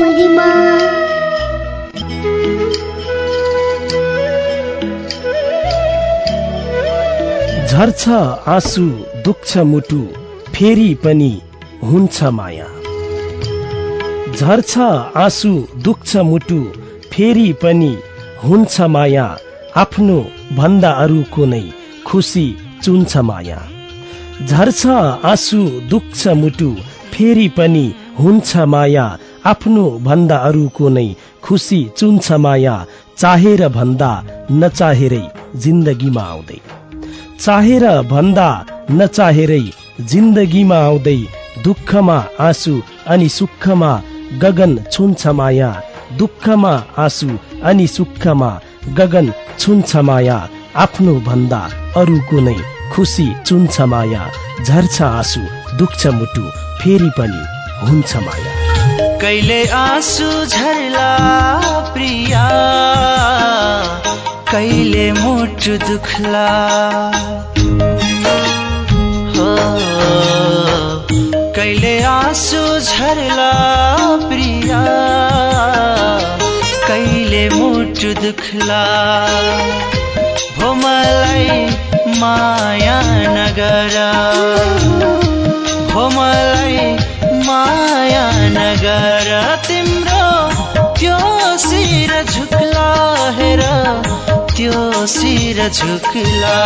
मधुरिमा झर्छ आँसु दुख्छ मुटु फेरि पनि हुन्छ माया। झर्छ आँसु दुख्छ मुटु फेरि पनि हुन्छ माया। आफ्नो भन्दा अरूको नै खुसी चुन्छ माया। झर्छ आँसु दुख्छ मुटु फेरि पनि हुन्छ माया। आफ्नो भन्दा अरूको नै खुसी चुन्छ माया चाहेर भन्दा नचाहेरै जिन्दगीमा आउँदै। चाहेर भन्दा नचाहेरै जिन्दगीमा आउँदै दुःखमा आँसु अनि सुखमा गगन छुन्छ माया दुःखमा आँसु अनि सुखमा गगन छुन्छ माया आफ्नो भन्दा अरूको नै खुसी चुन्छ माया झर्छ आँसु दुख्छ मुटु फेरि पनि हुन्छ माया कहिले आँसु झर्ला प्रिया? कहिले मुटु दुख्ला? हो। कहिले आँसु झर्ला प्रिया? कहिले मुटु दुख्ला? हो मलाई माया नगर। हो मलाई माया नगर तिम्रो त्यो शिर झुक्ला हेर त्यो शिर झुक्ला।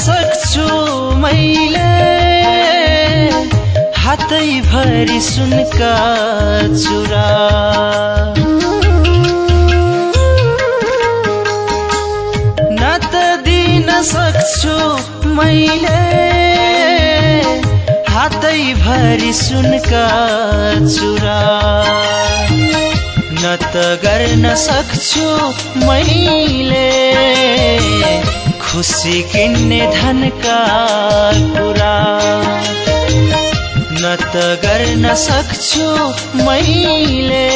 सक्छु मैले। हातै भरि सुनका चुरा। न त दिन सक्छु मैले। हातै भरि सुनका चुरा। न त गर्न सक्छु मैले। खुसी किन्ने धनका कुरा। न त गर्न सक्छु मैले।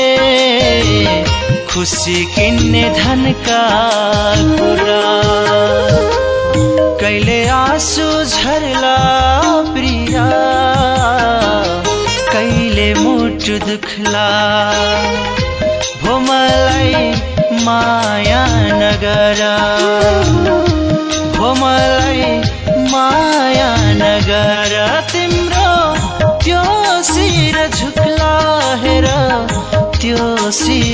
खुसी किन्ने धनका कुरा। कहिले आँसु झर्ला प्रिया। कहिले मुटु दुख्ला। भो मलाई माया नगर।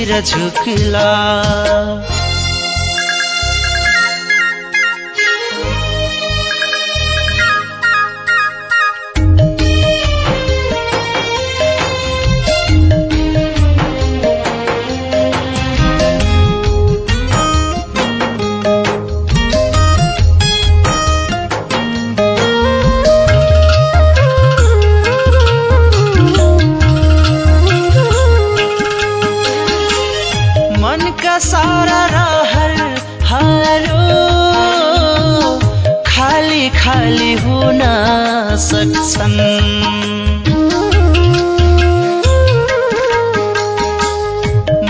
शिर झुक्ला। खाली हुन सक्छन्।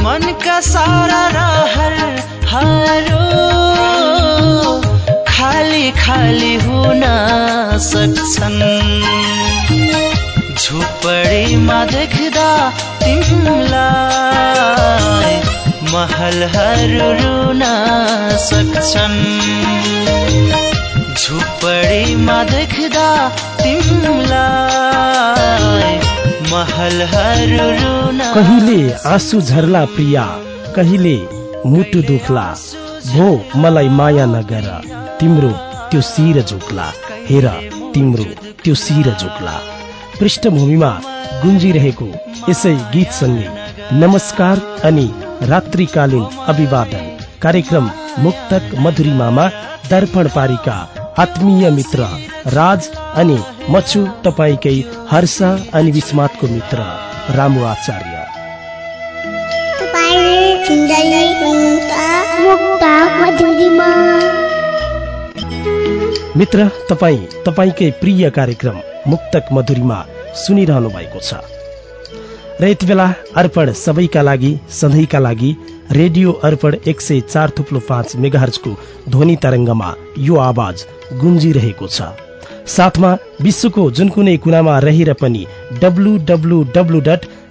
मनका सारा रहर हारो खाली खाली हुन सक्छन्। झुपडीमा देख्दा तिमीलाई महलहरू रुन सक्छन्। झुपडीमा देख्दा तिमीलाई कहिले आँसु झर्ला प्रिया कहिले मुटु दुख्ला। भो मलाई माया नगर तिम्रो त्यो शिर झुक्ला। हेर तिम्रो त्यो शिर झुक्ला। पृष्ठभूमिमा गुन्जिरहेको यसै गीतसँगै नमस्कार अनि रात्रिकालीन अभिवादन। कार्यक्रम मुक्तक मधुरिमामा दर्पण पारिका आत्मीय मित्र राज अनि मछु तपाईँकै हर्ष अनि विस्मातको मित्र रामु आचार्य। मित्र तपाईँ तपाईँकै प्रिय कार्यक्रम मुक्तक मधुरीमा सुनिरहनु भएको छ। र यति बेला अर्पण सबैका लागि सधैँका लागि रेडियो अर्पण एक सय चार थुप्लो पाँच मेगाहर्जको ध्वनि तरङ्गमा यो आवाज गुन्जिरहेको छ। साथमा विश्वको जुन कुनै कुनामा रहेर पनि W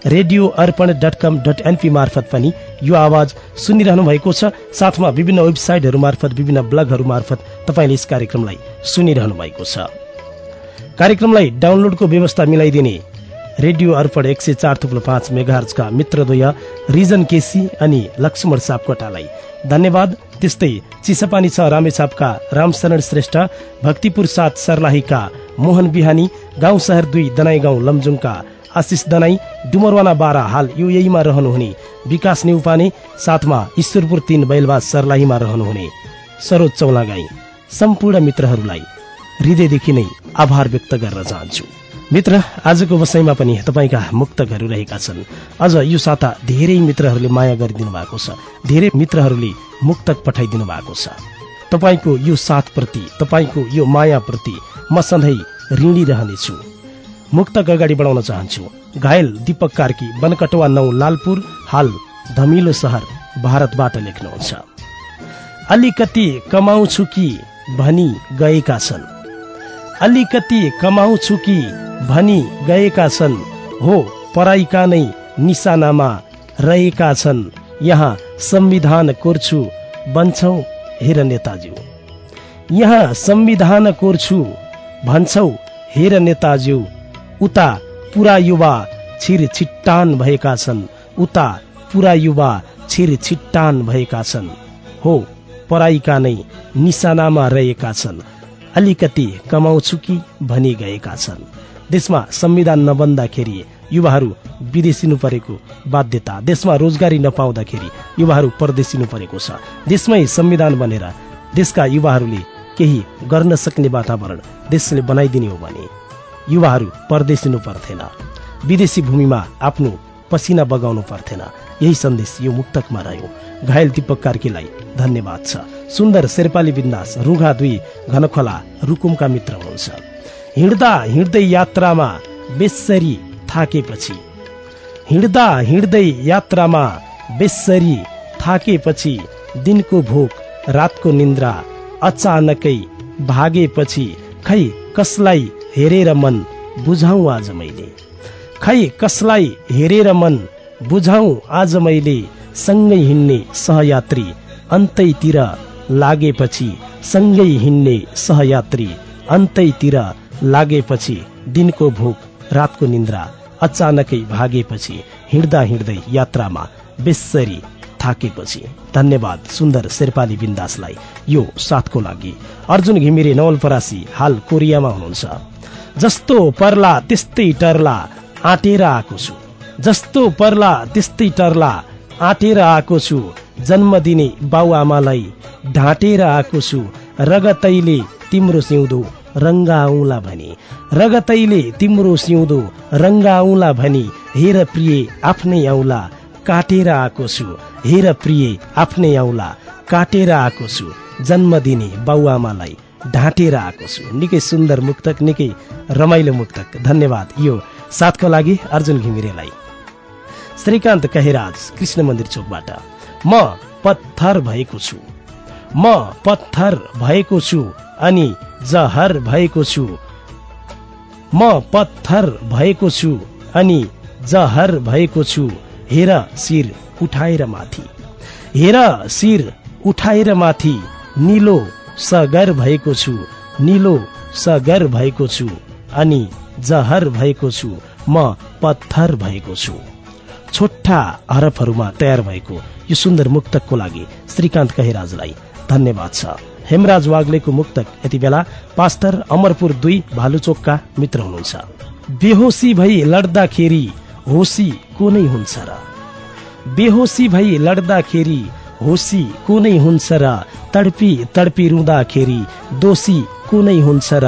radio Arpan dot com dot NP मार्फत पनि यो आवाज सुनिरहनु भएको छ। साथमा विभिन्न वेबसाइटहरू मार्फत विभिन्न ब्लगहरू मार्फत तपाईँले यस कार्यक्रमलाई सुनिरहनु भएको छ। कार्यक्रमलाई डाउनलोडको व्यवस्था मिलाइदिने रेडियो अर्पण एक सय चार थुप्लो पाँच मेगाहर्जका मित्रद्वय रिजन केसी अनि लक्ष्मण सापकोटालाई धन्यवाद। त्यस्तै चिसपानी छ रामेछापका रामशरण श्रेष्ठ भक्तिपुर साथ सर्लाहीका मोहन बिहानी गाउँ शहर दुई दनाई गाउँ लमजुङका आशिष दनाई डुमरवाना बाह्र हाल युएमा रहनुहुने विकास नेउपाने साथमा ईश्वरपुर तीन बैलबाज सर्लाहीमा रहनुहुने सरोज चौलागाई। सम्पूर्ण मित्रहरूलाई हृदयदेखि नै आभार व्यक्त गर्न चाहन्छु। मित्र आजको वसाइमा पनि तपाईँका मुक्तकहरू रहेका छन्। अझ यो साता धेरै मित्रहरूले माया गरिदिनु भएको छ। धेरै मित्रहरूले मुक्तक पठाइदिनु भएको छ। तपाईँको यो साथप्रति तपाईँको यो मायाप्रति म सधैँ ऋणी रहनेछु मुक्तक अगाडि बढाउन चाहन्छु। घायल दीपक कार्की बनकटवा नौ लालपुर हाल धमिलो सहर भारतबाट लेख्नुहुन्छ। अलिकति कमाउँछु कि भनी गएका छन्। अलिकति कमाउँछु कि भनी गएका छन्। हो पराईका नै निशानामा रहेका छन्। यहाँ संविधान कोर्छु बन्छौ हेर नेताज्यू। यहाँ संविधान कोर्छु भन्छौ हेर नेताज्यू। उता पुरा युवा छिर छिट्टान भएका छन्। उता पुरा युवा छिर छिट्टान भएका छन्। हो पराईका नै निशानामा रहेका छन्। अलिकति कमाउँछु कि भनी गएका छन्। देशमा संविधान नबन्दाखेरि युवाहरू विदेशिनु परेको बाध्यता देशमा रोजगारी नपाउँदाखेरि युवाहरू परदेशिनु परेको छ। देशमै संविधान बनेर देशका युवाहरूले केही गर्न सक्ने वातावरण देशले बनाइदिने हो भने युवाहरू परदेशिनु पर्थेन। विदेशी भूमिमा आफ्नो पसिना बगाउनु पर्थेन। यही सन्देश यो मुक्तकमा रह्यो। घायल दीपक कार्कीलाई धन्यवाद छ। सुन्दर शेर्पाली बिन्दास रुघा दुई घनखोला रुकुमका मित्र हुनुहुन्छ। हिँड्दा हिँड्दै यात्रामा बेसरी थाकेपछि हिँड्दा हिँड्दै यात्रामा बेसरी थाकेपछि दिनको भोक रातको निन्द्रा अचानकै भागेपछि खै कसलाई हेरेर मन बुझाउ आज मैले? खै कसलाई हेरेर मन बुझाउ आज मैले सँगै हिँड्ने सहयात्री अन्तैतिर लागेपछि सँगै हिँड्ने सहयात्री अन्तैतिर लागेपछि दिनको भोक रातको निन्द्रा अचानकै भागेपछि हिँड्दा हिँड्दै यात्रामा बेसरी थाकेपछि। धन्यवाद सुन्दर शेर्पाली बिन्दासलाई। यो साथको लागि। अर्जुन घिमिरे नवलपरासी हाल कोरियामा हुनुहुन्छ। जस्तो पर्ला त्यस्तै टर्ला आँटेर आएको छु। जस्तो पर्ला त्यस्तै टर्ला। आँटेर आएको छु जन्म दिने बाउआमालाई। ढाँटेर आएको छु रगतैले तिम्रो सिउँदो रङ्गाउला भनी। रगतैले तिम्रो सिउँदो रङ्गाउला भनी हेर प्रिय आफ्नै आउला काटेर आएको छु हेर प्रिय आफ्नै आउला काटेर आएको छु जन्म दिने बाउआमालाई। ढाँटेर आएको छु। निकै सुन्दर मुक्तक निकै रमाइलो मुक्तक। धन्यवाद। यो साथको लागि अर्जुन घिमिरेलाई। श्रीकान्त कहेराज कृष्ण मन्दिर चोकबाट। म पत्थर भएको छु। म पत्थर भएको छु अनि जहर भएको छु। म पत्थर भएको छु अनि जहर भएको छु। हेर शिर उठाएर माथि। हेर शिर उठाएर माथि। निलो सगर भएको छु। निलो सगर भएको छु अनि जहर भएको छु। म पत्थर भएको छु। छोटा हरफहरूमा तयार भएको यो सुन्दर मुक्तकको लागि श्रीकान्त कहिराजलाई धन्यवाद छ। हेमराज वाग्लेको मुक्तक यति बेला पास्टर अमरपुर दुई भालुचोकका मित्र हुनुहुन्छ। बेहोसी भई लड्दाखेरि होसी को नै हुन्छ र? बेहोसी भई लड्दाखेरि होसी को नै हुन्छ र? तडपी तडपी रुँदाखेरि दोषी को नै हुन्छ र?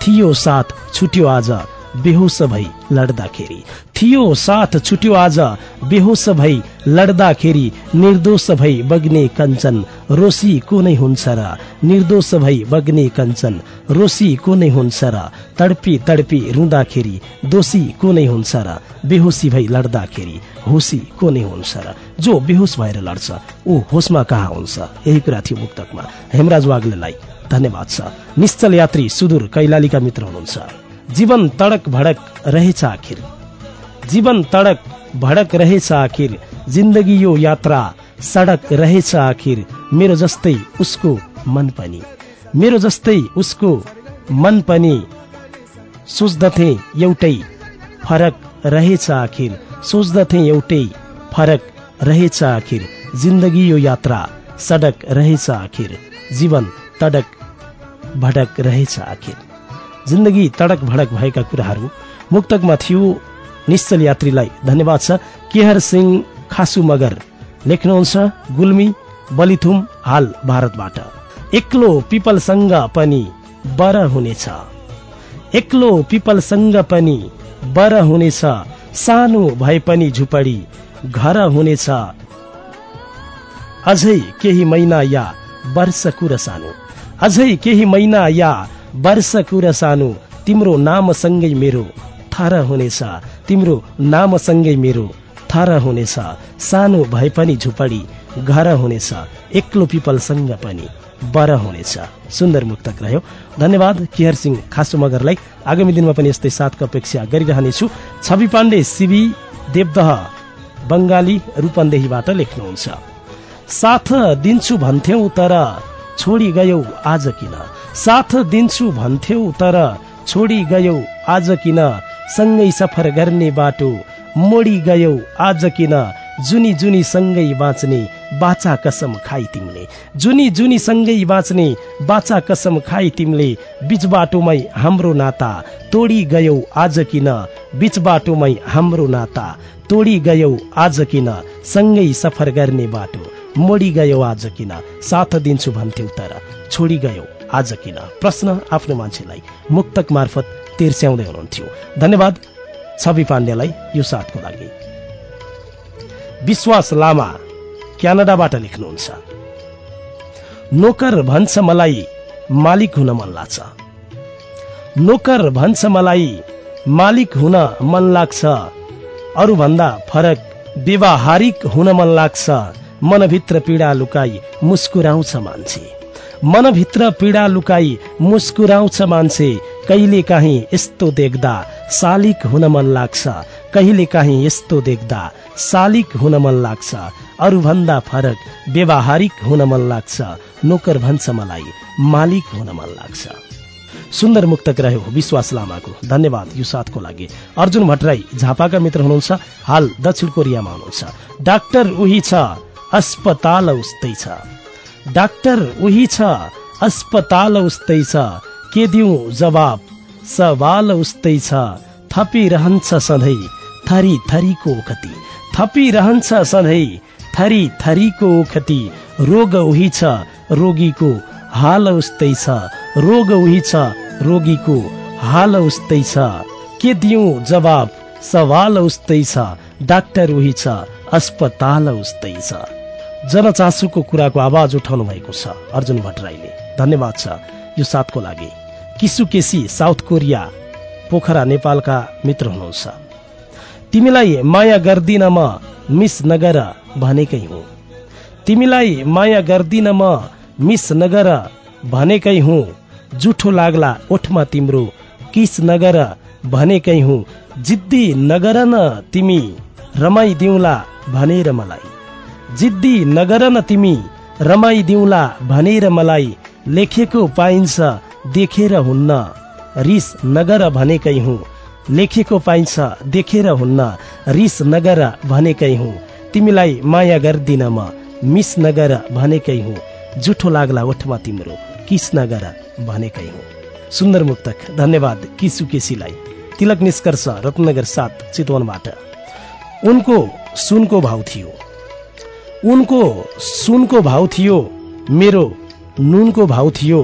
थियो साथ छुट्यो आज बेहोस भई लड्दाखेरि। थियो साथ छुट्यो आज बेहोस भई लड्दाखेरि निर्दोष भई बग्ने कञ्चन रोसी को नै हुन्छ र निर्दोष भई बग्ने कञ्चन रोसी को नै हुन्छ र तडपी तडपी रुँदाखेरि दोषी को नै हुन्छ र बेहोसी भई लड्दाखेरि होसी को नै हुन्छ र जो बेहोस भएर लड्छ ऊ होसमा कहाँ हुन्छ? यही कुरा थियो मुक्तकमा। हेमराज वाग्लेलाई धन्यवाद छ। निश्चल यात्री सुदूर कैलालीका मित्र हुनुहुन्छ। जीवन तडक भडक रहेछ आखिर। जीवन तडक भडक रहेछ आखिर। जिन्दगी यो यात्रा सडक रहेछ आखिर। मेरो जस्तै उसको मन पनि। मेरो जस्तै उसको मन पनि। सोच्दथे एउटै फरक रहेछ आखिर। सोच्दथे एउटै फरक रहेछ आखिर। जिन्दगी यो यात्रा सडक रहेछ आखिर। जीवन तडक भडक रहेछ आखिर। जिन्दगी तडक भडक भएका कुराहरू। मुक्तकमा थियो निश्चल यात्रीलाई धन्यवाद छ। केहर सिंह खासु मगर। लेख्नुहुन्छ गुल्मी बलिथुम हाल भारतबाट। एक्लो पिपलसँग पनि बर हुनेछ। एक्लो पिपलसँग पनि बर हुनेछ। सानो भए पनि झुपडी घर हुनेछ। अझै केही महिना या वर्ष कुर सानो। अझै केही महिना या वर्ष कुर सानो तिम्रो नामसँगै मेरो थर हुनेछ। तिम्रो नामसँगै मेरो थर हुनेछ। सानो भए पनि झुपडी घर हुनेछ। एक्लो पिपलसँग पनि बर हुनेछ। सुन्दर मुक्तक रह्यो। धन्यवाद केहर सिंह खासु मगरलाई आगामी दिनमा पनि यस्तै साथको अपेक्षा गरिरहनेछु। छवि पाण्डे सिबी देवदह बङ्गाली रूपन्देहीबाट लेख्नुहुन्छ। साथ दिन्छु भन्थ्यौ तर छोडी गयौ आज किन? साथ दिन्छु भन्थ्यौ तर छोडी गयौ आज किन? सँगै सफर गर्ने बाटो मोडी गयौ आज किन? जुनी जुनी सँगै बाँच्ने बाचा कसम खाइ तिमीले। जुनी जुनी सँगै बाँच्ने बाचा कसम खाइ तिमीले। बीच बाटोमै हाम्रो नाता तोडी गयौ आज किन? बीच बाटोमै हाम्रो नाता तोडी गयौ आज किन? सँगै सफर गर्ने बाटो मोडी गयो आज किन? साथ दिन्छु भन्थ्यौ तर छोडी गयो आज किन? प्रश्न आफ्नो मान्छेलाई मुक्तक मार्फत तिर्स्याउँदै हुनुहुन्थ्यो। धन्यवाद छवि पाण्डेलाई यो साथको लागि। विश्वास लामा क्यानाडाबाट लेख्नुहुन्छ। नोकर भन्छ मलाई मालिक हुन मन लाग्छ। नोकर भन्छ मलाई मालिक हुन मन लाग्छ। अरूभन्दा फरक व्यवहारिक हुन मन लाग्छ। मनभित्र पीडा लुकाई मुस्कुराउँछ मान्छे। मनभित्र पीडा लुकाई मुस्कुराउँछ मान्छे। कहिले काहीँ यस्तो देख्दा शालिक हुन मन लाग्छ। कहिले काहीँ यस्तो देख्दा शालिक हुन मन लाग्छ। अरूभन्दा फरक व्यवहारिक हुन मन लाग्छ। नोकर भन्छ मलाई मालिक हुन मन लाग्छ। सुन्दर मुक्तक रह्यो विश्वास लामाको। धन्यवाद यो साथको लागि। अर्जुन भट्टराई झापाका मित्र हुनुहुन्छ। हाल दक्षिण कोरियामा हुनुहुन्छ। डाक्टर उही छ। अस्पताल उस्तै छ। डाक्टर उही छ अस्पताल उस्तै छ। के दिउँ जवाब? सवाल उस्तै छ। थपिरहन्छ सधैँ थरी थरीको ओखती। थपिरहन्छ सधैँ थरी थरीको ओखती। रोग उही छ रोगीको हाल उस्तै छ। रोग उही छ रोगीको हाल उस्तै छ। के दिउँ जवाब? सवाल उस्तै छ। डाक्टर उही छ अस्पताल उस्तै छ। जनचासोको कुराको आवाज उठाउनु भएको छ अर्जुन भट्टराईले। धन्यवाद छ यो साथको लागि। किसु केसी साउथ कोरिया पोखरा नेपालका मित्र हुनुहुन्छ। तिमीलाई माया गर्दिन म मिस नगर भनेकै हुँ। तिमीलाई माया गर्दिन म मिस नगर भनेकै हुँ। जुठो लाग्ला ओठमा तिम्रो किस नगर भनेकै हुँ। जिद्दी नगर न तिमी रमाइदिउला भनेर मलाई। जिद्दी नगर न तिमी रमाइदिउला भनेर मलाई लेखेको पाइन्छ देखेर हुन्न। रिस नगर भनेकै हुँ लेखेको पाइन्छ देखेर हुन्न। रिस नगर भनेकै हुँ तिमीलाई माया गर्दिन म। मिस नगर भनेकै हुँ जुठो लाग्ला ओठमा तिम्रो। किस नगर भनेकै हुँ। सुन्दर मुक्तक धन्यवाद किसु केसीलाई। तिलक निष्कर्ष रत्नगर सात चितवनबाट। उनको सुनको भाउ थियो। उनको सुनको भाउ थियो मेरो नुनको भाउ थियो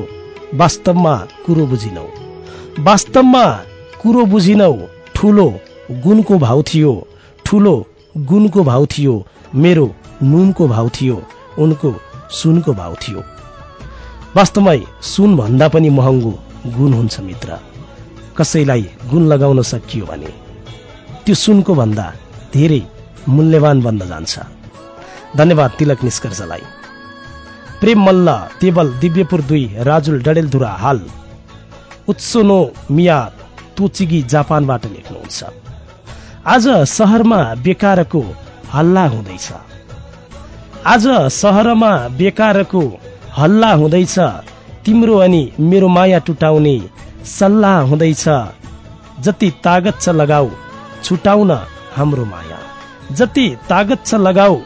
वास्तवमा कुरो बुझिनौ। वास्तवमा कुरो बुझिनौ ठुलो गुणको भाउ थियो ठुलो गुणको भाउ थियो मेरो नुनको भाउ थियो उनको सुनको भाउ थियो। वास्तवमै सुन भन्दा पनि महँगो गुण हुन्छ मित्र। कसैलाई गुण लगाउन सकियो भने त्यो सुनको भन्दा धेरै मूल्यवान बन्न जान्छ। धन्यवाद तिलक निष्कर्षलाई। प्रेम मल्ल तेबल दिव्यपुर दुई राजुल डडेलधुरा हाल। उत्सोनो मिया तोचिगी जापानबाट लेख्नुहुन्छ। आज सहरमा बेकारको हल्ला हुँदैछ। आज सहरमा बेकारको हल्ला हुँदैछ। तिम्रो अनि मेरो माया टुटाउने सल्लाह हुँदैछ। जति तागत छ लगाऊ छुटाउन हाम्रो माया। जति तागत छ लगाऊ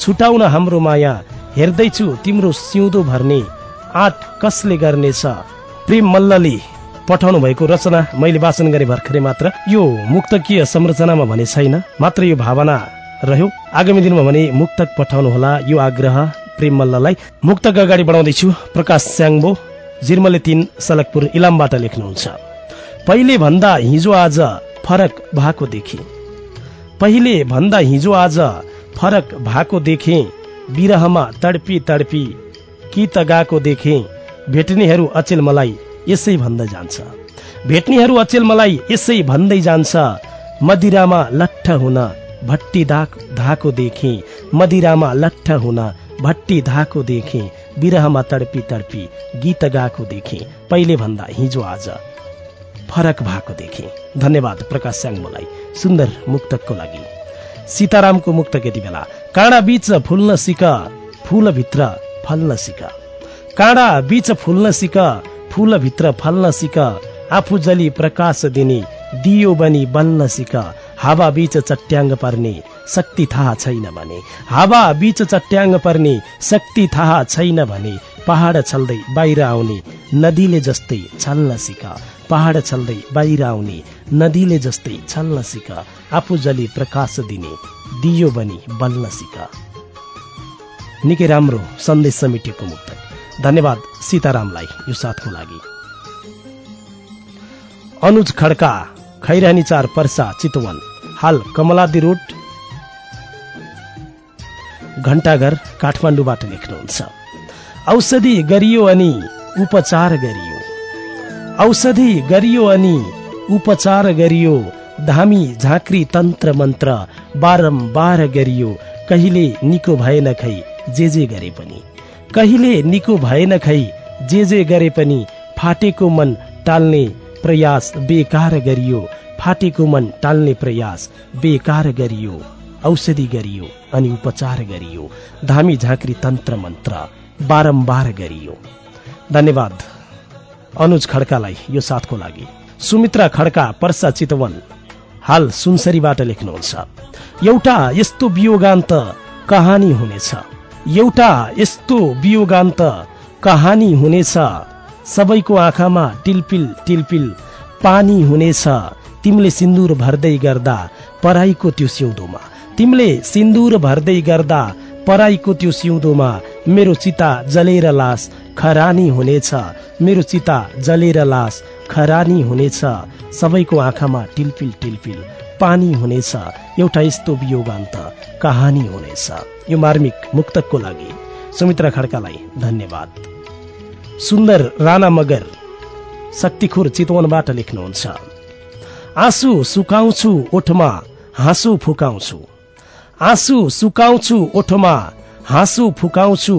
छुटाउन हाम्रो माया हेर्दैछु तिम्रो सिउँदो भर्ने आँट कसले गर्नेछ। प्रेम मल्लले पठाउनु भएको रचना मैले वाचन गरे भर्खरै मात्र। यो मुक्तकीय संरचनामा भने छैन मात्र यो भावना रह्यो। आगामी दिनमा भने मुक्तक पठाउनुहोला यो आग्रह प्रेम मल्ललाई। मुक्तक अगाडि बढाउँदैछु प्रकाश स्याङ्बो जिर्मले तीन सलकपुर इलामबाट लेख्नुहुन्छ। पहिले भन्दा हिजो आज फरक भएको देखे। पहिले भन्दा हिजो आज फरक भएको देखे विरहमा तडपी तडपी कि त गएको देखे भेट्नेहरू अचेल मलाई यसै भन्दै जान्छ। भेट्नेहरू अचेल मलाई यसै भन्दै जान्छ। मदिरामा लट्ठ हुन भट्टी धाक धाको देखे। मदिरामा लट्ठ हुन भट्टी धाको देखे। विरहमा तडपी तडपी गीत गाएको देखे। पहिले भन्दा हिजो आज फरक भएको देखे। धन्यवाद प्रकाश स्याङ्मोलाई सुन्दर मुक्तकको लागि। सीतारामको मुक्तक यति बेला। काँडा बीच फुल्न सिक फुलभित्र फल्न सिक। काँडा बीच फुल्न सिक फुलभित्र फल्न सिक। आफू जली प्रकाश दिने दियो बनी बल्न सिक। हावा बीच चट्याङ्ग पर्ने शक्ति थाहा छैन भने। हावा बीच चट्याङ्ग पर्ने शक्ति थाहा छैन भने। पहाड छल्दै बाहिर आउने नदीले जस्तै छल्न सिक। पहाड छल्दै बाहिर आउने नदीले जस्तै छल्न सिक। आफू जली प्रकाश दिने दियो बनी बल्न सिक। निकै राम्रो सन्देश समेटिएको मुक्त धन्यवाद सीतारामलाई यो साथको लागि। अनुज खड्का खैरानी चार पर्सा चितवन। हाल कमलादी रोड घण्टाघर काठमाडौँबाट लेख्नुहुन्छ। औषधि गरियो अनि उपचार गरियो। औषधि गरियो अनि उपचार गरियो धामी झाँक्री तन्त्र मन्त्र बारम्बार गरियो। कहिले निको भएन खै जे जे गरे पनि। कहिले निको भएन खै जे जे गरे पनि फाटेको मन टाल्ने प्रयास बेकार गरियो। फाटेको मन टाल्ने प्रयास बेकार गरियो। औषधि गरियो अनि उपचार गरियो। धामी झाँक्री तन्त्र मन्त्र बारम्बार गरियो। धन्यवाद। अनुज खड्कालाई यो साथको लागि। सुमित्रा खड्का पर्सा चितवन। हाल सुनसरीबाट लेख्नुहुन्छ। एउटा यस्तो वियोगान्त कहानी हुनेछ। एउटा यस्तो वियोगान्त कहानी हुनेछ। सबैको आँखामा टिलपिल टिलपिल पानी हुनेछ। तिमीले सिन्दुर भर्दै गर्दा पराईको त्यो सिउँदोमा तिमीले सिन्दुर भर्दै गर्दा पराईको त्यो सिउँदोमा मेरो चिता जलेर लास खरानी हुनेछ। मेरो चिता जलेर लास खरानी हुनेछ। सबैको आँखामा टिलपिल टिलपिल पानी हुनेछ। एउटा यस्तो वियोगान्त कहानी हुनेछ। यो मार्मिक मुक्तकको लागि। सुमित्रा खड्कालाई धन्यवाद। सुन्दर राणा मगर शक्तिखुर चितवनबाट लेख्नुहुन्छ। आँसु सुकाउँछु ओठमा हाँसो फुकाउँछु। आँसु सुकाउँछु ओठमा हाँसो फुकाउँछु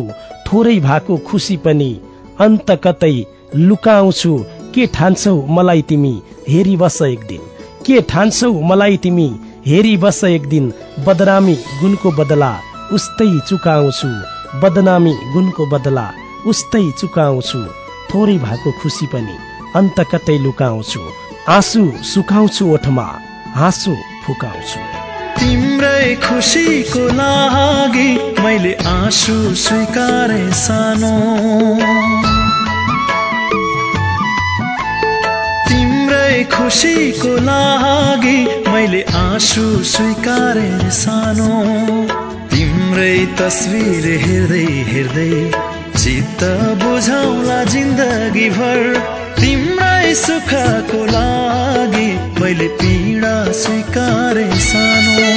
थोरै भएको खुसी पनि। अन्त कतै लुकाउँछु के ठान्छौ मलाई तिमी? हेरी बस एक दिन। के ठान्छौ मलाई तिमी? हेरी बस एक दिन। बदनामी गुणको बदला उस्तै चुकाउँछु। बदनामी गुणको बदला उस्तै चुकाउँछु। थोरै भएको खुसी पनि। अन्त कतै लुकाउँछु। आँसु सुकाउँछु ओठमा हाँसो फुकाउँछु। तिम्रै खुसीको लागि मैले आँसु स्वीकारे सानो। तिम्रै खुसीको लागि मैले आँसु स्वीकारे सानो। तिम्रै तस्विर हेर्दै हेर्दै चित्त बुझाउला जिन्दगी भर तिम्रै सुखको लागि मैले स्वीकारे सानो।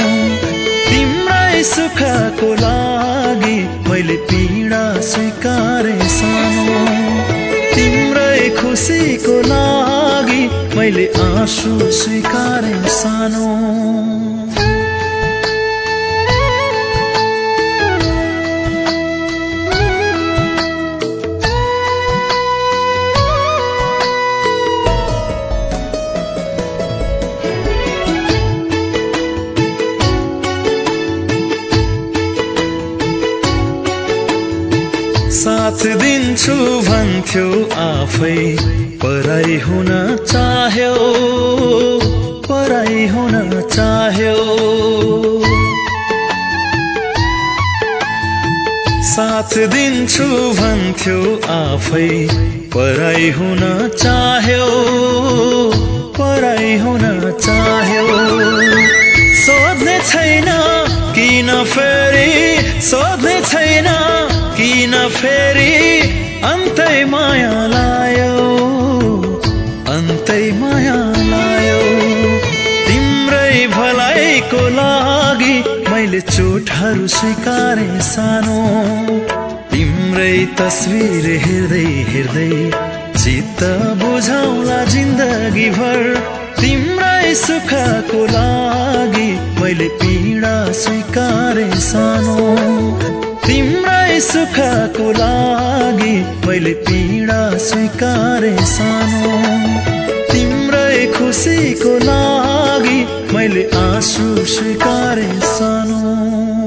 तिम्रै सुखको लागि मैले पीडा स्वीकारे सानो। तिम्रै खुसीको लागि मैले आँसु स्वीकारे सानो। साथ दिन्छु भन्थ्यो आफै। पराई हुन चाह्यो पराई हुन चाह्यो। साथ दिन्छु भन्थ्यो आफै। पराई हुन चाह्यो पराई हुन चाह्यो। सोध्ने छैन किन फेरि सोध्ने छैन फेरि अन्तै माया लायो। अन्तै माया लायो। तिम्रै भलाइको लागि मैले चोटहरू स्वीकारे सानो। तिम्रै तस्विर हेर्दै हेर्दै चित्त बुझाउला जिन्दगी भर तिम्रै सुखको लागि मैले पीडा स्वीकारे सानो। तिम्रै सुखको लागि मैले पीडा स्वीकारे सानो। तिम्रै खुसीको लागि मैले आँसु स्वीकारे सानो।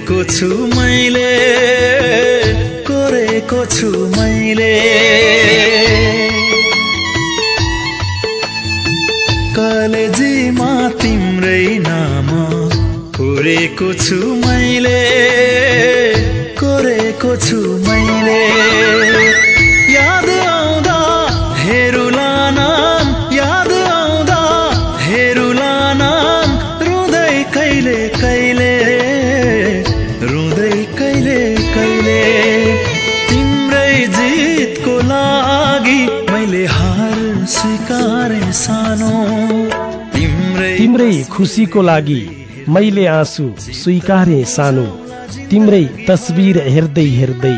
कोरेको छु मैले कोरेको छु मैले। कलेजीमा तिम्रै नाम कोरेको छु खुसीको लागि मैले आँसु स्वीकारे सानो। तिम्रै तस्बिर हेर्दै हेर्दै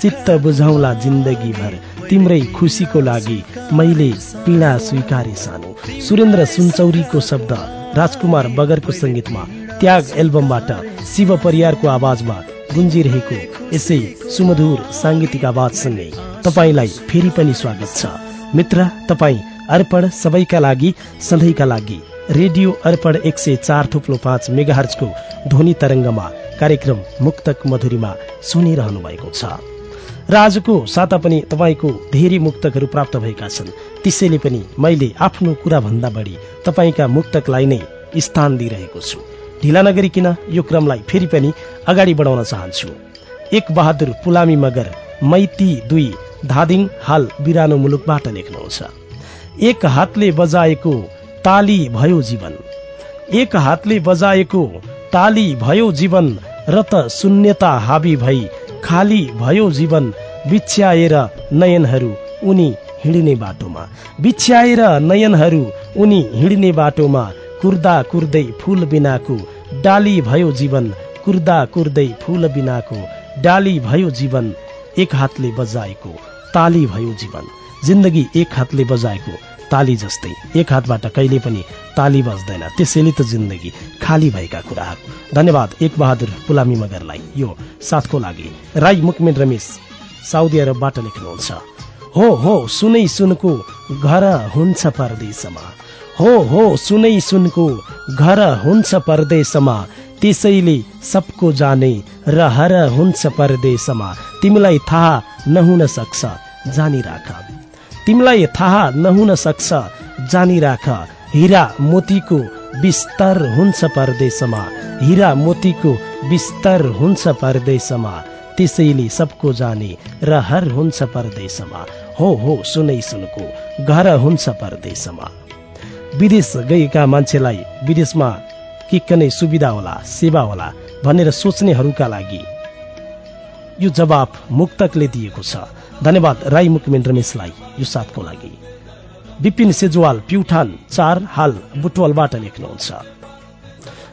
चित्त बुझाउला जिन्दगी भर तिम्रै खुसीको लागि मैले पीडा स्वीकारे सानो। सुरेन्द्र सुनचौरीको शब्द राजकुमार बगरको सङ्गीतमा त्याग एल्बमबाट शिव परियारको आवाजमा गुन्जिरहेको यसै सुमधुर साङ्गीतिक आवाजसँगै तपाईँलाई फेरि पनि स्वागत छ। मित्र तपाईँ अर्पण सबैका लागि सधैँका लागि रेडियो अर्पण एक सय चार थुप्लो पाँच मेगाहर्जको ध्वनि तरङ्गमा कार्यक्रम मुक्तक मधुरीमा सुनिरहनु भएको छ। र आजको साता पनि तपाईँको धेरै मुक्तकहरू प्राप्त भएका छन्। त्यसैले पनि मैले आफ्नो कुराभन्दा बढी तपाईँका मुक्तकलाई नै स्थान दिइरहेको छु। ढिला नगरिकन यो क्रमलाई फेरि पनि अगाडि बढाउन चाहन्छु? एक बहादुर पुलामी मगर मैती दुई धादिङ हाल बिरानो मुलुकबाट लेख्नुहुन्छ। एक हातले बजाएको ताली भयो जीवन। एक हातले बजाएको ताली भयो जीवन र त शून्यता हाबी भई खाली भयो जीवन बिछ्याएर नयनहरू उनी हिँड्ने बाटोमा। बिछ्याएर नयनहरू उनी हिँड्ने बाटोमा कुर्दा कुर्दै फूल बिनाको डाली भयो जीवन कुर्दा कुर्दै फूल बिनाको डाली भयो जीवन एक हातले बजाएको ताली भयो जीवन। जिन्दगी एक हातले बजाएको ताली जस्तै। एक हातबाट कहिले पनि ताली बज्दैन। त्यसैले त जिन्दगी खाली भएका कुराहरू धन्यवाद एक बहादुर पुलामी मगरलाई। यो साथको लागि राई मुकमेन रमेश साउदी अरबबाट लेख्नुहुन्छ। हो हो सुनै सुनको घर हुन्छ परदेशमा। हो हो सुनै सुनको घर हुन्छ परदेशमा। त्यसैले सबको जाने र हर हुन्छ परदेशमा। तिमीलाई थाहा नहुन सक्छ जानिराख तिमीलाई थाहा नहुन सक्छ। जानिराख। हिरा मोतीको विस्तार हुन्छ परदेशमा। हिरा मोतीको विस्तार हुन्छ परदेशमा। त्यसैले सबको जाने रहर हुन्छ परदेशमा। हो हो सुनै सुनको घर हुन्छ परदेशमा। विदेश गएका मान्छेलाई विदेशमा के कनै सुविधा होला सेवा होला भनेर सोच्नेहरूका लागि यो जवाब मुक्तकले दिएको छ। धन्यवाद राई मुकमेन रमेशलाई यो साथको लागि। विपिन सेजवाल प्युठान चार हाल बुटवलबाट लेख्नुहुन्छ।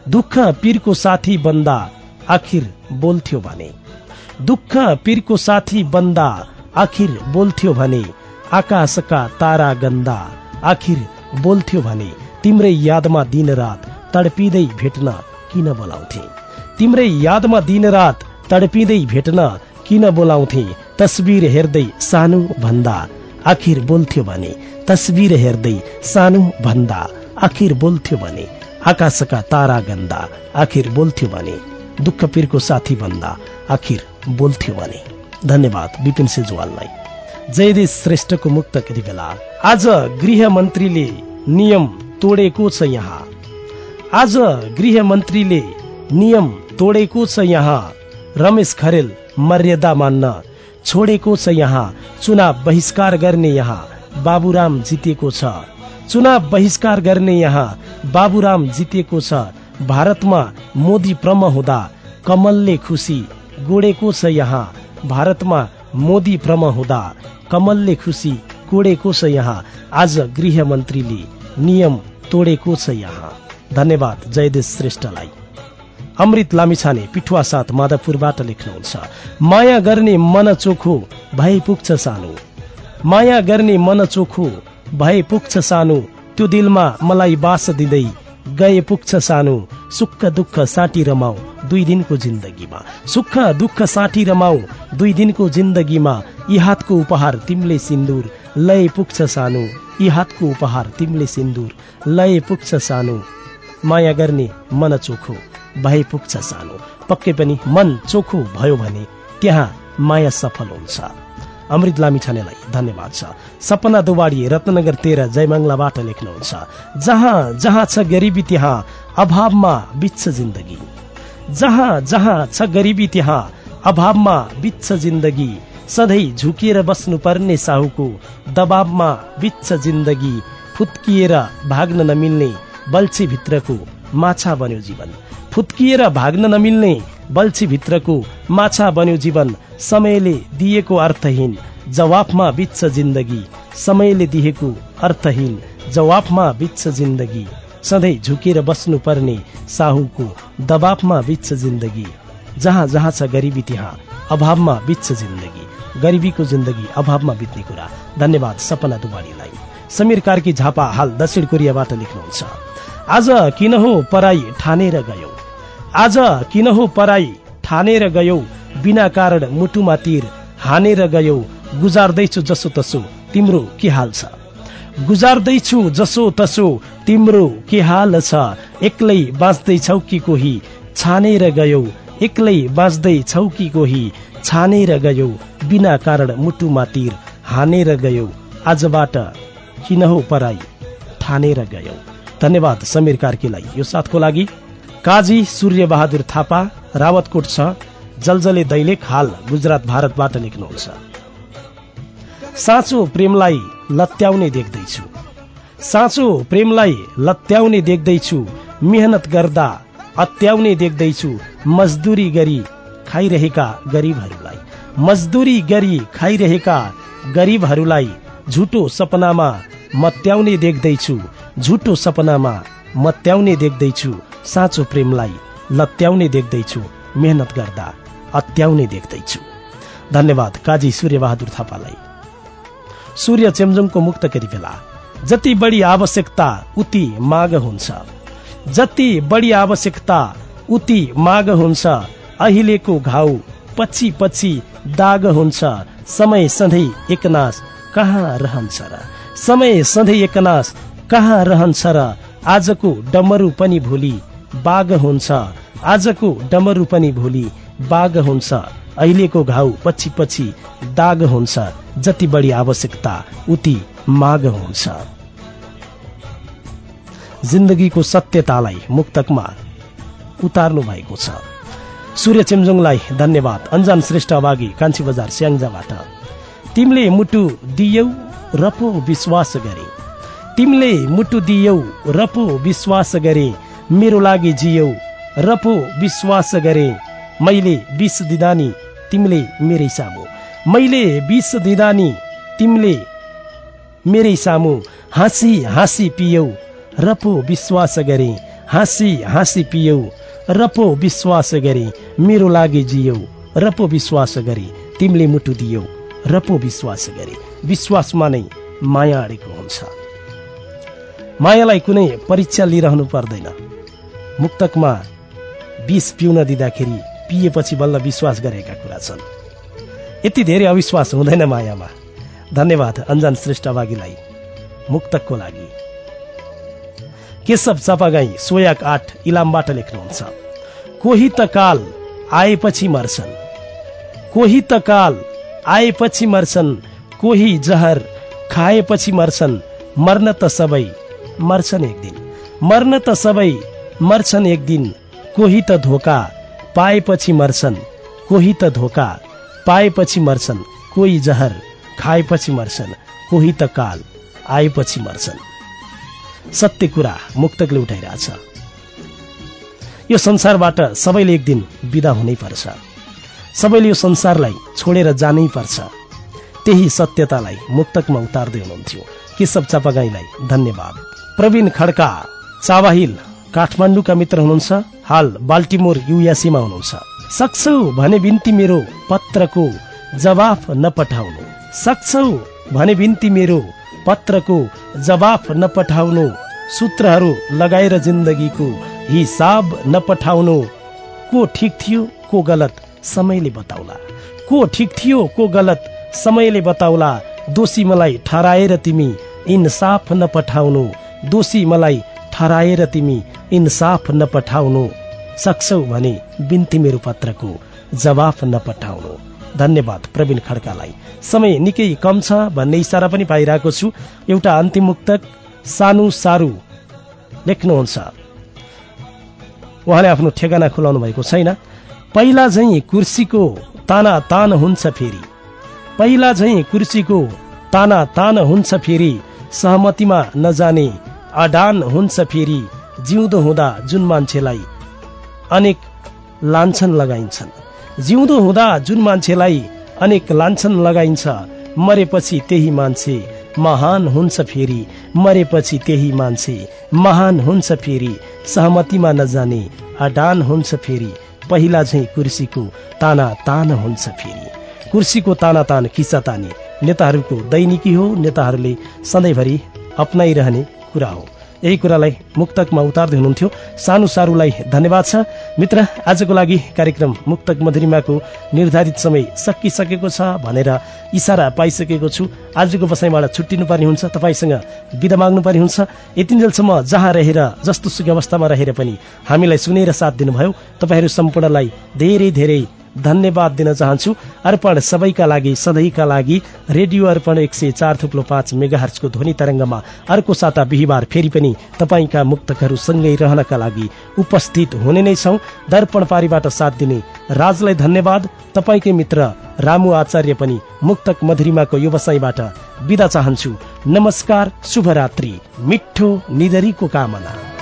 दुःख पीरको साथी बन्दा आखिर बोल्थ्यो भने। दुःख पीरको साथी बन्दा आखिर बोल्थ्यो भने। आकाशका तारा गन्दा आखिर बोल्थ्यो भने। तिम्रै यादमा दिनरात तडपिँदै भेट्न किन बोलाउँथे? तिम्रै यादमा दिनरात तडपिँदै भेट्न किन बोलाउँथे? तस्बिर हेर्दै सानो भन्दा। आखिर बोल्थ्यो भने तस्बिर हेर्दै सानो भन्दा। आखिर बोल्थ्यो भने आकाशका तारा गन्दा। आखिर बोल्थ्यो भने दुःख पीरको साथी भन्दा। आखिर बोल्थ्यो भने। धन्यवाद विपिन सेजवाललाई। जयदेश श्रेष्ठको मुक्त यति बेला आज गृह मन्त्रीले नियम तोडेको छ यहाँ। आज गृह मन्त्रीले नियम तोडेको छ यहाँ। रमेश खरेल मर्यादा मान्न। छोडेको छ यहाँ। चुनाव बहिष्कार गर्ने यहाँ। बाबुराम जितेको छ। चुनाव बहिष्कार गर्ने यहाँ। बाबुराम जितेको छ। भारतमा मोदी प्रम हुँदा कमलले खुसी गोडेको छ यहाँ। भारतमा मोदी प्रम हुँदा कमलले खुसी कोडेको छ यहाँ। आज गृह मन्त्रीले नियम तोडेको छ यहाँ। धन्यवाद। जयदेश श्रेष्ठलाई। अमृत लामिछाने पिठुवा साथ माधवपुरबाट लेख्नुहुन्छ। माया गर्ने मन चोखो भए पुग्छ सानो। माया गर्ने मन चोखो भए पुग्छ सानो। त्यो दिलमा मलाई बास दिँदै गए पुग्छ सानो। सुख दुःख साटी रमाऊ दुई दिनको जिन्दगीमा। सुख दुःख साटी रमाऊ दुई दिनको जिन्दगीमा। यी हातको उपहार तिमीले सिन्दुर लय पुग्छ सानो। यी हातको उपहार तिमीले सिन्दुर लय पुग्छ सानो। माया गर्ने मन चोखो। भए पुग्छ सानो। पक्कै पनि मन चोखो भयो भने त्यहाँ माया सफल हुन्छ। अमृत लामी छानेलाई धन्यवाद छ। सपना दुवाडी रत्नगर तेह्र जयमङ्गलाबाट लेख्नुहुन्छ। जहाँ जहाँ छ गरिबी त्यहाँ अभावमा बित्छ जिन्दगी। जहाँ जहाँ छ गरिबी त्यहाँ अभावमा बित्छ जिन्दगी। सधैँ झुकिएर बस्नुपर्ने साहुको दबावमा बित्छ जिन्दगी। फुत्किएर भाग्न नमिल्ने बल्छी भित्रको माछा बन्यो जीवन। फुत्किएर भाग्न नमिल्ने बल्छी भित्रको माछा बन्यो जीवन समयले दिएको अर्थहीन। जवाफमा बित्छ जिन्दगी समयले दिएको अर्थहीन। जवाफमा बित्छ जिन्दगी सधैँ झुकेर बस्नु पर्ने साहुको दबावमा बित्छ जिन्दगी। जहाँ जहाँ छ गरिबी त्यहाँ अभावमा बित्छ जिन्दगी। गरिबीको जिन्दगी अभावमा बित्ने कुरा। धन्यवाद सपना दुवाडीलाई समीर कार्की झापा हाल दक्षिण कोरियाबाट लेख्नुहुन्छ। आज किन हो पराई ठानेर गयो। आज किन हो पराई ठानेर गयौ। बिना कारण मुटुमा तीर हानेर गयौ। गुजार्दैछु जसो तसो तिम्रो के हाल छ? गुजार्दैछु जसो तसो तिम्रो के हाल छ? एक्लै बाँच्दैछौ कि कोही? छानेर गयौ। एक्लै बाँच्दैछौ कि कोही? छानेर गयौ। बिना कारण मुटुमा तीर हानेर गयौ। आजबाट किन हो पराई ठानेर गयौ धन्यवाद समीर कार्कीलाई। यो साथको लागि काजी सूर्य बहादुर थापा रावतकोट छ जलजले दैलेख हाल गुजरात भारतबाट लेख्नुहुन्छ साँचो प्रेमलाई लत्याउने देख्दैछु। साँचो प्रेमलाई लत्याउने देख्दैछु। मेहनत गर्दा अत्याउने देख्दैछु। मजदुरी गरी खाइरहेका गरिबहरूलाई। मजदुरी गरी खाइरहेका गरिबहरूलाई झुटो सपनामा मत्याउने देख्दैछु। झुटो सपनामा मत्याउने देख्दैछु। साँचो प्रेमलाई लत्याउने देख्दैछु। मेहनत गर्दा अत्याउने देख्दैछु। धन्यवाद काजी सूर्यबहादुर थापालाई। सूर्य चेम्जुङको मुक्त कति बेला जति बढी आवश्यकता उति माग हुन्छ। जति बढी आवश्यकता उति माग हुन्छ। अहिलेको घाउ पछि पछि दाग हुन्छ। समय सधैँ एकनाश कहाँ रहन्छ र? समय सधैँ एकनाश कहाँ रहन्छ र? आजको डमरू पनि भोलि बाघ हुन्छ। आजको डमरू पनि भोलि बाघ हुन्छ। अहिलेको घाउ पछि पछि दाग हुन्छ। जति बढी आवश्यकता उति माग हुन्छ। जिन्दगीको सत्यतालाई मुक्तकमा उतार्नु भएको छ। सूर्य चेम्जोङलाई धन्यवाद। अन्जान श्रेष्ठ अभागी कान्छी बजार स्याङ्जाबाट। तिमीले मुटु दियौ र पो विश्वास गरे। तिमीले मुटु दियौ र पो विश्वास गरे। मेरो लागि जियौ र पो विश्वास गरे। मैले विष दिँदा नि तिमीले मेरै सामु। मैले विष दिँदा नि तिमीले मेरै सामु। हाँसी हाँसी पियौ र पो विश्वास गरे। हाँसी हाँसी पियौ र पो विश्वास गरे। मेरो लागि जियौ र पो विश्वास गरे। तिमीले मुटु दियौ। र पो विश्वास गरे। विश्वासमा नै माया अडेको हुन्छ। मायालाई कुनै परीक्षा लिइरहनु पर्दैन। मुक्तकमा विष पिउन दिँदाखेरि पिएपछि बल्ल विश्वास गरेका कुरा छन्। यति धेरै अविश्वास हुँदैन मायामा। धन्यवाद अन्जान श्रेष्ठ अभागीलाई मुक्तकको लागि। केशव चापागाई सोयाक आठ इलामबाट लेख्नुहुन्छ। कोही त काल आएपछि मर्छन्। कोही त काल आएपछि मर्छन् कोही जहर खाएपछि मर्छन् मर्न त सबै मर्छन् एक दिन। मर्न त सबै मर्छन् एक दिन कोही त धोका पाएपछि मर्छन् कोही त धोका पाएपछि मर्छन् कोही जहर खाएपछि मर्छन् कोही त काल आएपछि मर्छन्। सत्य कुरा मुक्तकले उठाइरहेछ। यो संसारबाट सबैले एक दिन विदा हुनै पर्छ। सबैले यो संसारलाई छोडेर जानै पर्छ। त्यही सत्यतालाई मुक्तकमा उतार्दै हुनुहुन्थ्यो। केशव चापागाईलाई धन्यवाद। प्रवीण खड्का चावाहिल काठमाडौँका मित्र हुनुहुन्छ। हाल बाल्टिमोर युएसएमा हुनुहुन्छ। सक्छौ भने बिन्ती मेरो पत्रको जवाफ नपठाउनु। सक्छौ भने बिन्ती मेरो पत्रको जवाफ नपठाउनु। सूत्रहरू लगाएर जिन्दगीको हिसाब नपठाउनु। को ठिक थियो को गलत? समयले बताउला। को ठिक थियो को गलत समयले बताउला दोषी मलाई ठहराएर तिमी इन्साफ नपठाउनु। दोषी मलाई ठहराएर तिमी इन्साफ नपठाउनु। सक्छौ भने बिन्ती मेरो पत्रको जवाफ नपठाउनु। धन्यवाद प्रवीण खड्कालाई। समय निकै कम छ भन्ने इसारा पनि पाइरहेको छु। एउटा अन्तिम मुक्तक सानु सारू लेख्नुहुन्छ। उहाँले आफ्नो ठेगाना खुलाउनु भएको छैन। पहिला झैँ कुर्सीको ताना तान हुन्छ फेरि। पहिला झैँ कुर्सीको ताना तान हुन्छ फेरि। सहमतिमा नजाने अडान हुन्छ फेरि। जिउँदो हुँदा जुन मान्छेलाई अनेक लान्छन लगाइन्छन्। जिउँदो हुँदा जुन मान्छेलाई अनेक लान्छन लगाइन्छ मरेपछि त्यही मान्छे महान हुन्छ फेरि। मरेपछि त्यही मान्छे महान हुन्छ फेरि। सहमतिमा नजाने अडान हुन्छ फेरि। पहिला झैँ कुर्सीको ताना तान हुन्छ फेरि। कुर्सीको ताना तान किस्सा तानी नेताहरूको दैनिकी हो नेताहरूले सधैँभरि अप्नाइरहने कुरा हो। यही कुरालाई मुक्तकमा उतार्दै हुनुहुन्थ्यो। सानो सारूलाई धन्यवाद छ। मित्र आजको लागि कार्यक्रम मुक्तक मधुरिमाको निर्धारित समय सकिसकेको छ भनेर इसारा पाइसकेको छु। आजको बसाइबाट छुट्टिनु पर्ने हुन्छ। तपाईँसँग बिदा माग्नु पर्ने हुन्छ। यतिन्जेलसम्म जहाँ रहेर जस्तो सुकै अवस्थामा रहेर पनि हामीलाई सुनेर साथ दिनुभयो। तपाईँहरू सम्पूर्णलाई धेरै धेरै धन्यवाद दिन चाहन्छु। अर्पण सबैका लागि सधैँका लागि रेडियो अर्पण एक सय चार थुप्लो पाँच मेगाहर्चको ध्वनि तरङ्गमा। अर्को साता बिहिबार फेरि पनि तपाईँका मुक्तकहरू सँगै रहनका लागि उपस्थित हुने नै छौ। दर्पण पारीबाट साथ दिने राजलाई धन्यवाद। तपाईँकै मित्र रामु आचार्य पनि मुक्तक मधुरिमाको व्यवसायबाट विदा चाहन्छु। नमस्कार शुभरात्रि। मिठो निधरीको कामना।